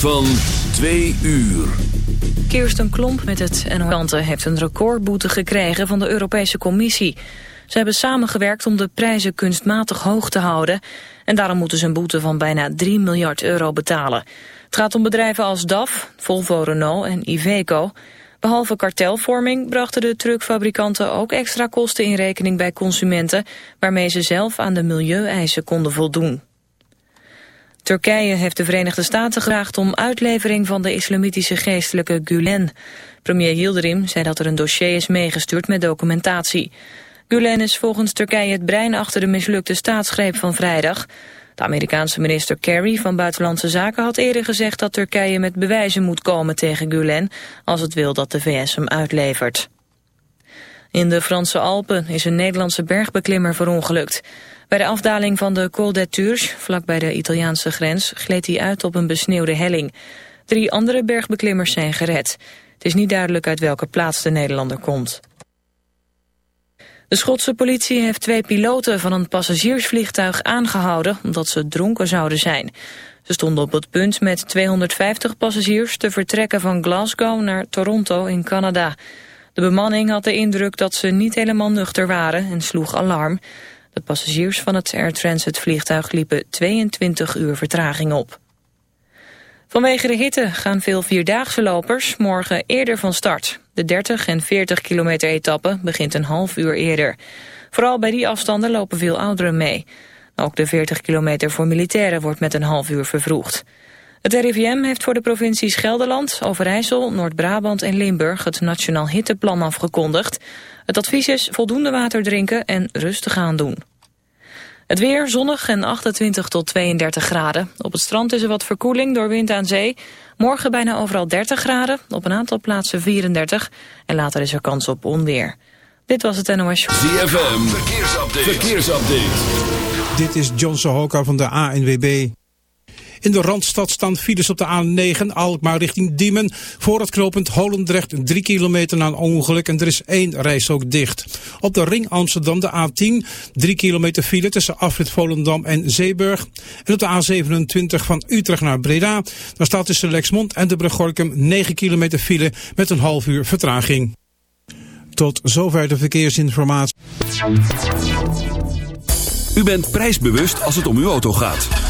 van twee uur. Kirsten Klomp met het NOS heeft een recordboete gekregen van de Europese Commissie. Ze hebben samengewerkt om de prijzen kunstmatig hoog te houden... en daarom moeten ze een boete van bijna 3 miljard euro betalen. Het gaat om bedrijven als DAF, Volvo Renault en Iveco. Behalve kartelvorming brachten de truckfabrikanten ook extra kosten in rekening bij consumenten... waarmee ze zelf aan de milieueisen konden voldoen. Turkije heeft de Verenigde Staten gevraagd om uitlevering van de islamitische geestelijke Gulen. Premier Yildirim zei dat er een dossier is meegestuurd met documentatie. Gulen is volgens Turkije het brein achter de mislukte staatsgreep van vrijdag. De Amerikaanse minister Kerry van Buitenlandse Zaken had eerder gezegd dat Turkije met bewijzen moet komen tegen Gulen als het wil dat de VS hem uitlevert. In de Franse Alpen is een Nederlandse bergbeklimmer verongelukt. Bij de afdaling van de Col des Tours, vlakbij de Italiaanse grens, gleed hij uit op een besneeuwde helling. Drie andere bergbeklimmers zijn gered. Het is niet duidelijk uit welke plaats de Nederlander komt. De Schotse politie heeft twee piloten van een passagiersvliegtuig aangehouden omdat ze dronken zouden zijn. Ze stonden op het punt met 250 passagiers te vertrekken van Glasgow naar Toronto in Canada. De bemanning had de indruk dat ze niet helemaal nuchter waren en sloeg alarm. De passagiers van het Air Transit vliegtuig liepen 22 uur vertraging op. Vanwege de hitte gaan veel vierdaagse lopers morgen eerder van start. De 30 en 40 kilometer etappe begint een half uur eerder. Vooral bij die afstanden lopen veel ouderen mee. Ook de 40 kilometer voor militairen wordt met een half uur vervroegd. Het RIVM heeft voor de provincies Gelderland, Overijssel, Noord-Brabant en Limburg het Nationaal Hitteplan afgekondigd. Het advies is voldoende water drinken en rustig aan doen. Het weer zonnig en 28 tot 32 graden. Op het strand is er wat verkoeling door wind aan zee. Morgen bijna overal 30 graden, op een aantal plaatsen 34. En later is er kans op onweer. Dit was het NOS Show. ZFM, verkeersupdate. verkeersupdate. Dit is John Sohoka van de ANWB. In de Randstad staan files op de A9 Alkmaar richting Diemen. Voor het knooppunt Holendrecht 3 kilometer na een ongeluk en er is één reis ook dicht. Op de ring Amsterdam de A10 3 kilometer file tussen Afrit Volendam en Zeeburg. En op de A27 van Utrecht naar Breda. Daar staat tussen Lexmond en de brug Gorkum 9 kilometer file met een half uur vertraging. Tot zover de verkeersinformatie. U bent prijsbewust als het om uw auto gaat.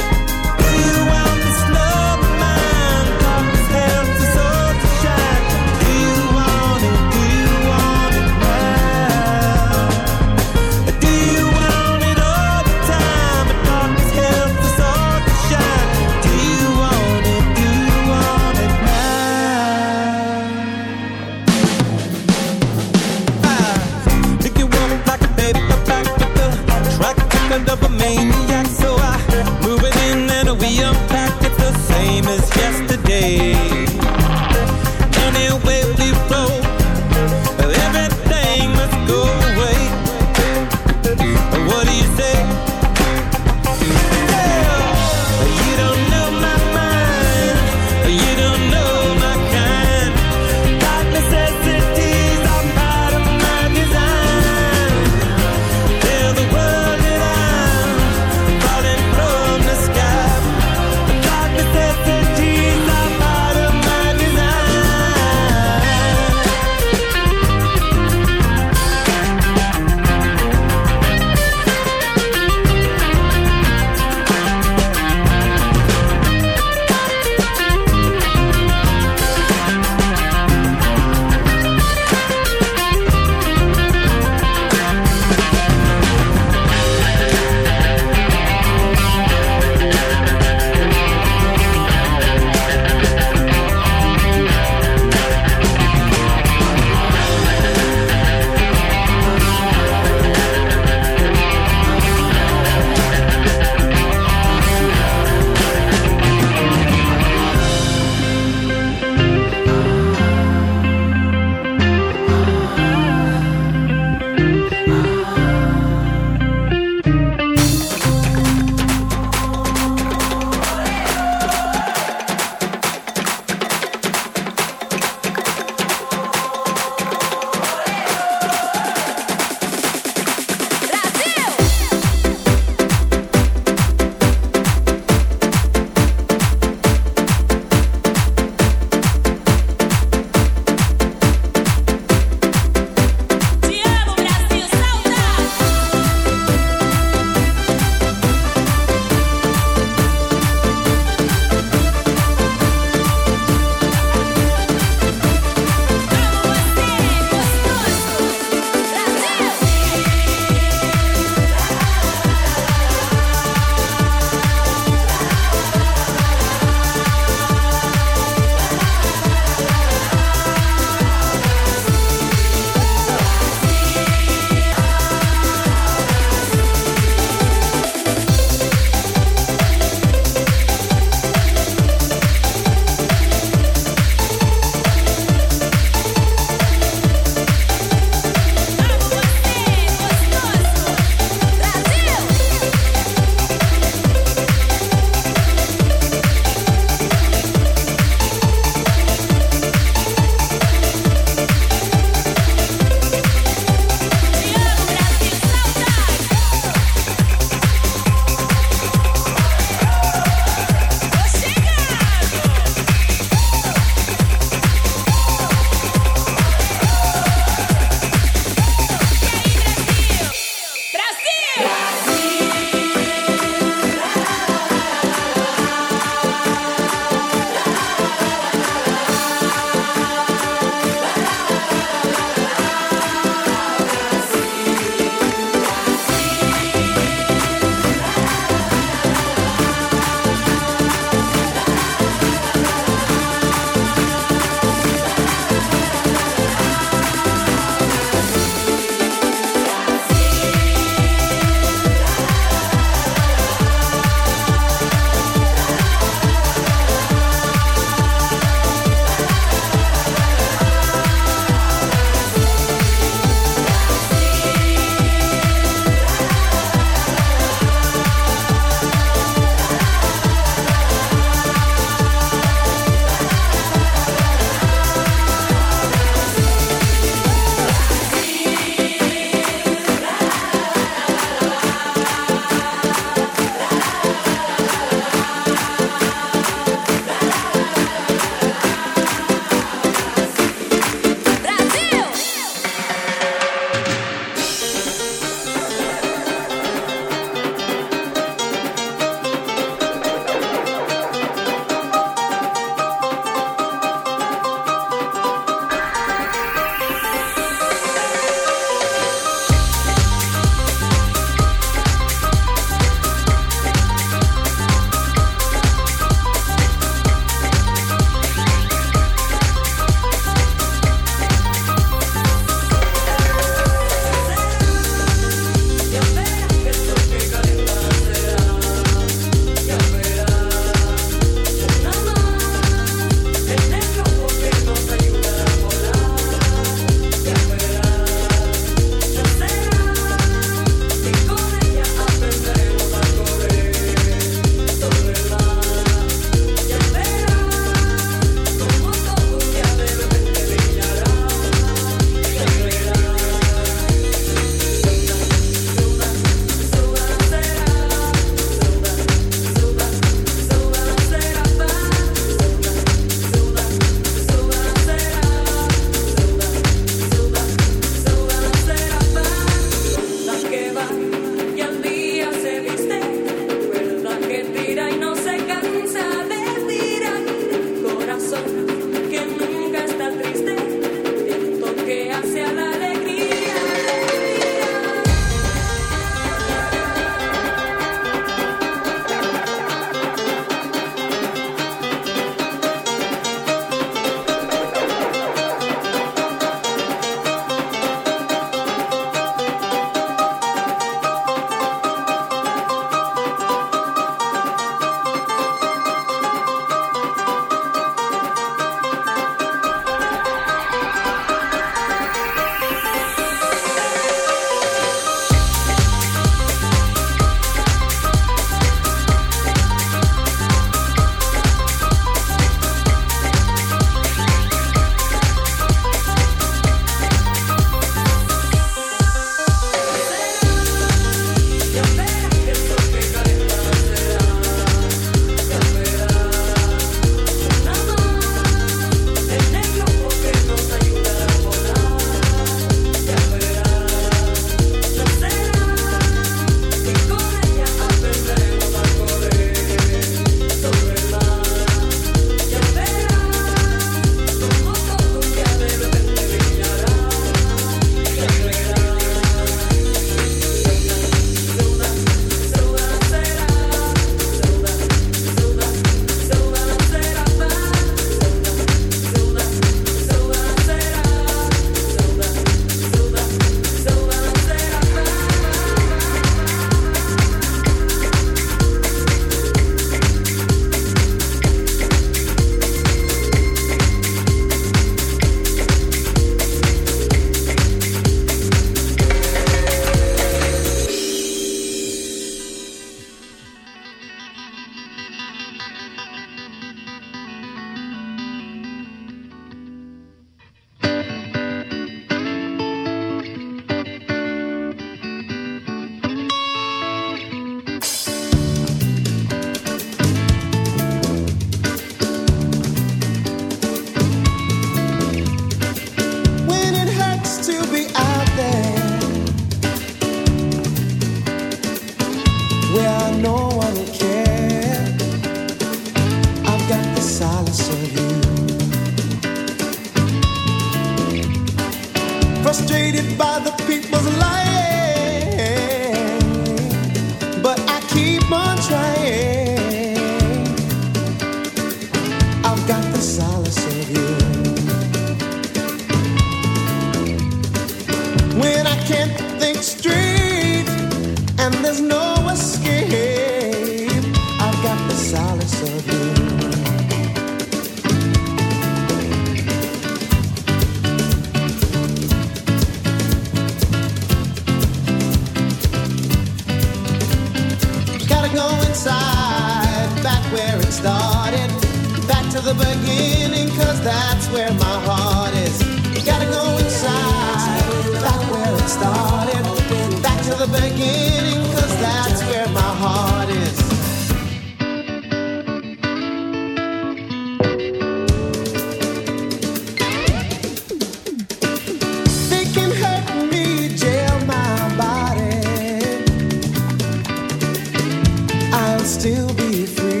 still be free.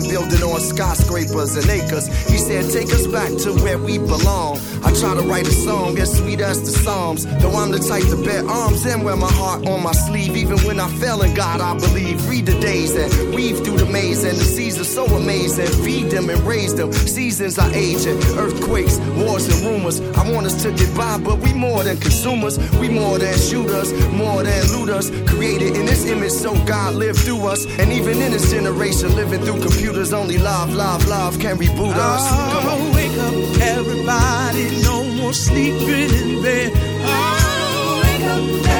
time building on skyscrapers and acres. He said, Take us back to where we belong. I try to write a song as sweet as the Psalms. Though I'm the type to bear arms and wear my heart on my sleeve. Even when I fell in God, I believe. Read the day these are so amazing. Feed them and raise them. Seasons are aging. Earthquakes, wars, and rumors. I want us to get by, but we more than consumers. We more than shooters, more than looters. Created in this image, so God lived through us. And even in this generation, living through computers, only love, love, love can reboot us. Oh, Come on. Wake up, everybody. No more sleeping in bed. Oh, wake up,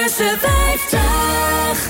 nummer 50.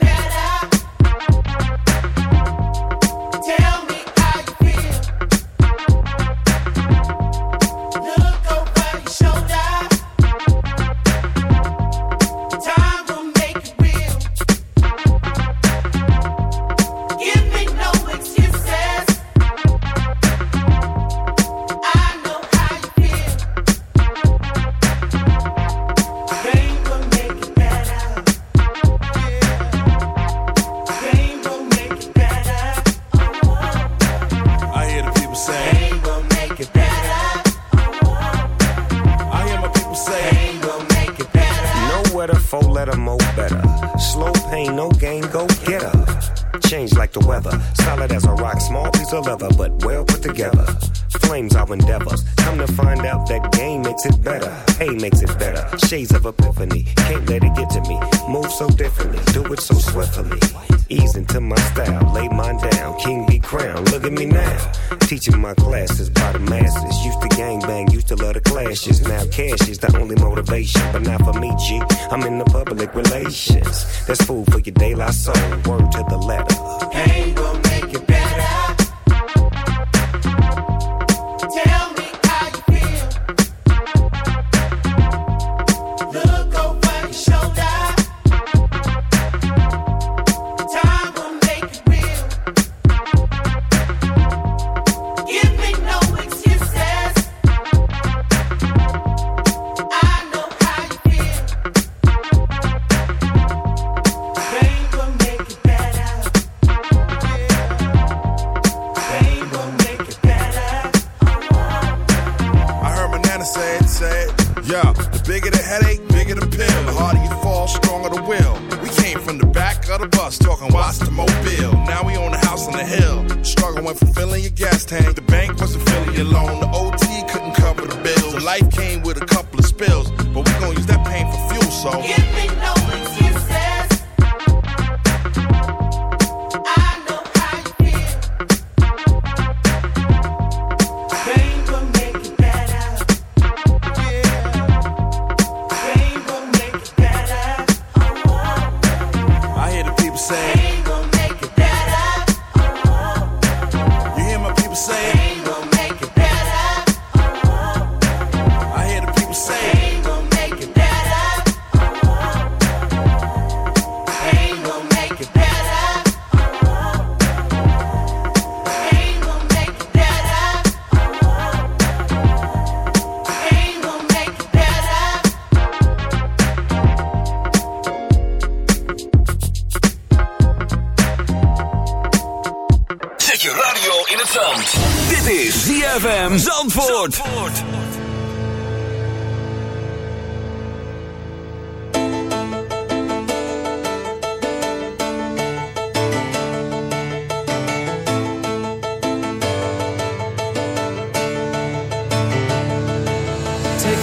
my soul.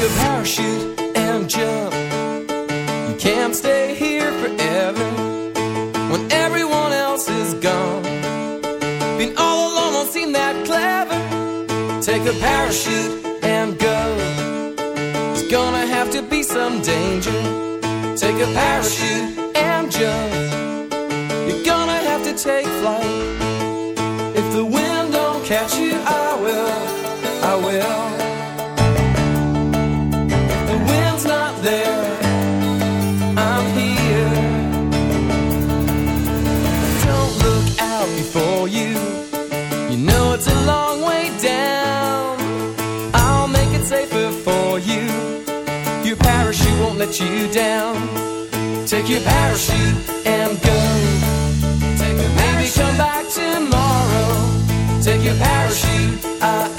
A parachute and jump. You can't stay here forever when everyone else is gone. Being all alone won't seem that clever. Take a parachute and go. There's gonna have to be some danger. Take a parachute and jump. You're gonna have to take flight. If the wind don't catch you, let you down. Take your parachute and go. Take a Maybe come back tomorrow. Take your parachute. I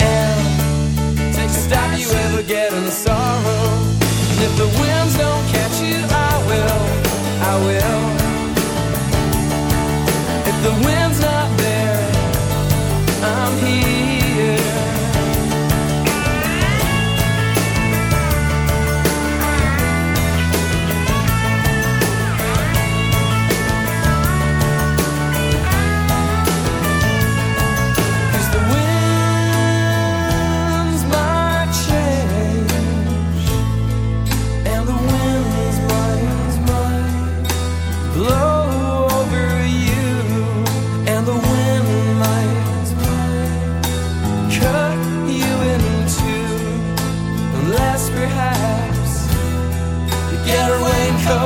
a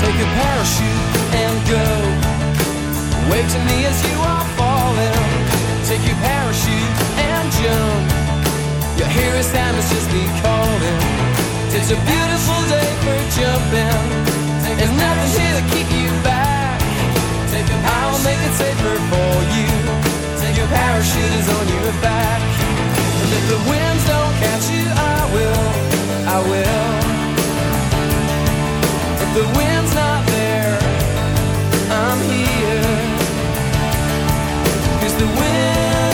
Take a parachute and go Wave to me as you are falling. Take your parachute and jump. Your hero Sam is just be calling. It's a beautiful day for jumping. There's nothing here to keep you back. I'll make it safer for you. Take your parachute is on your back. And if the winds don't catch you, I will. I will. If the wind's not there, I'm here. Cause the wind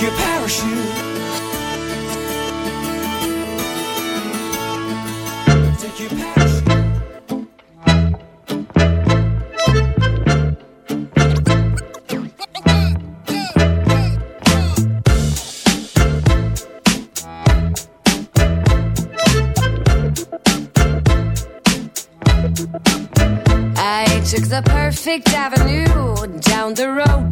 your parachute. Take your parachute. Perfect avenue down the road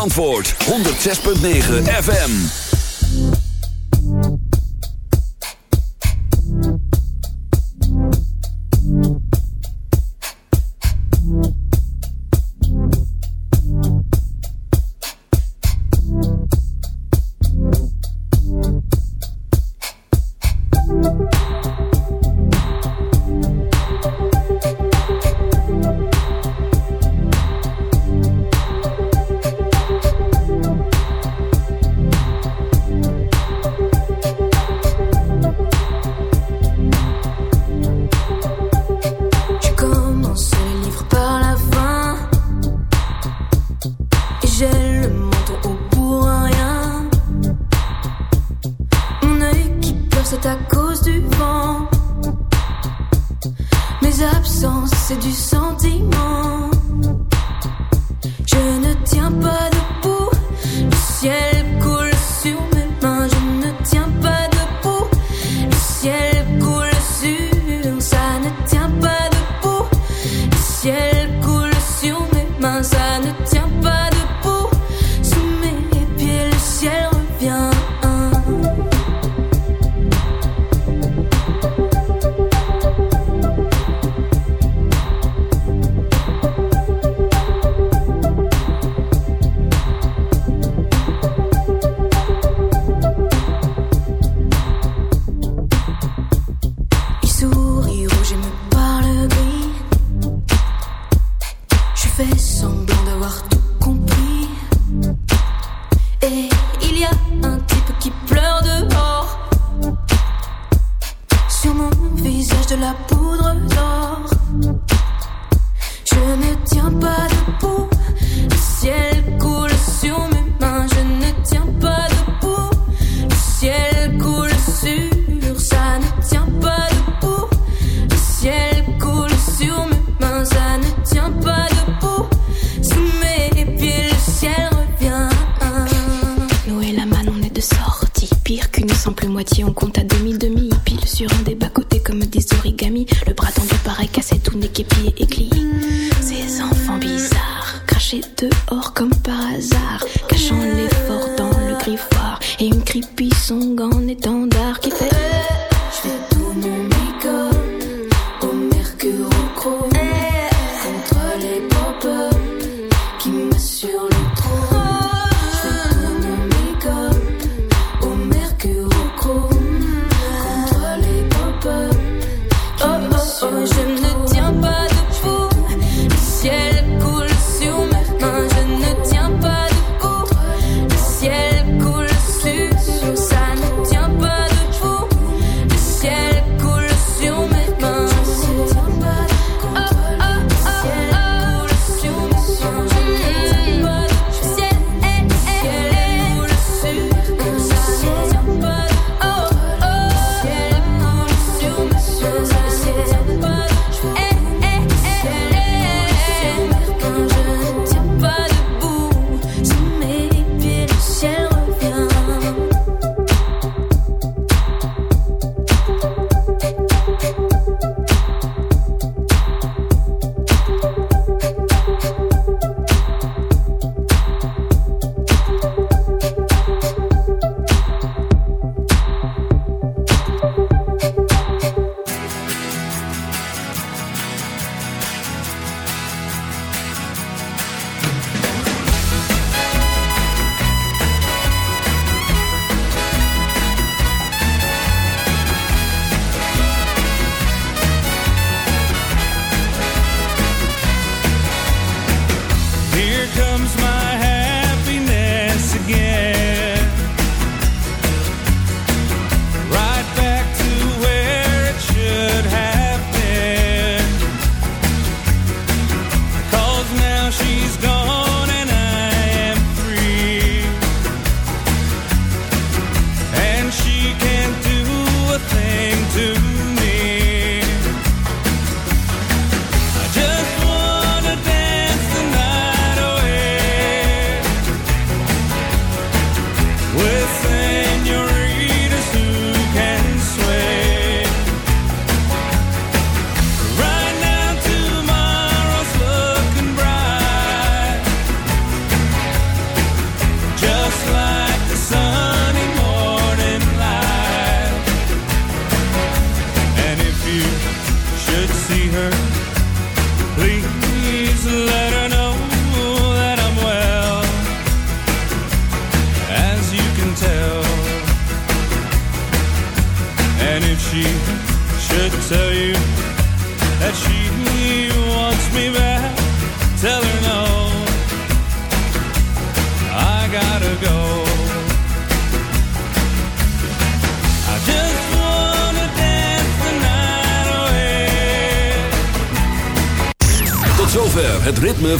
Antwoord 106.9 F. Si on compte à demi-demi. Pile sur un des bas-côtés comme des origamis. Le bras tendu pareil cassé, tout nez képi et éclié. Ces enfants bizarres, crachés dehors